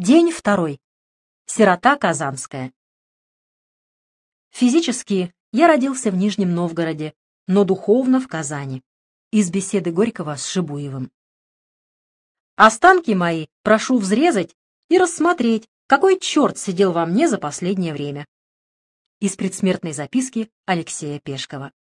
День второй. Сирота Казанская. Физически я родился в Нижнем Новгороде, но духовно в Казани. Из беседы Горького с Шибуевым. Останки мои прошу взрезать и рассмотреть, какой черт сидел во мне за последнее время. Из предсмертной записки Алексея Пешкова.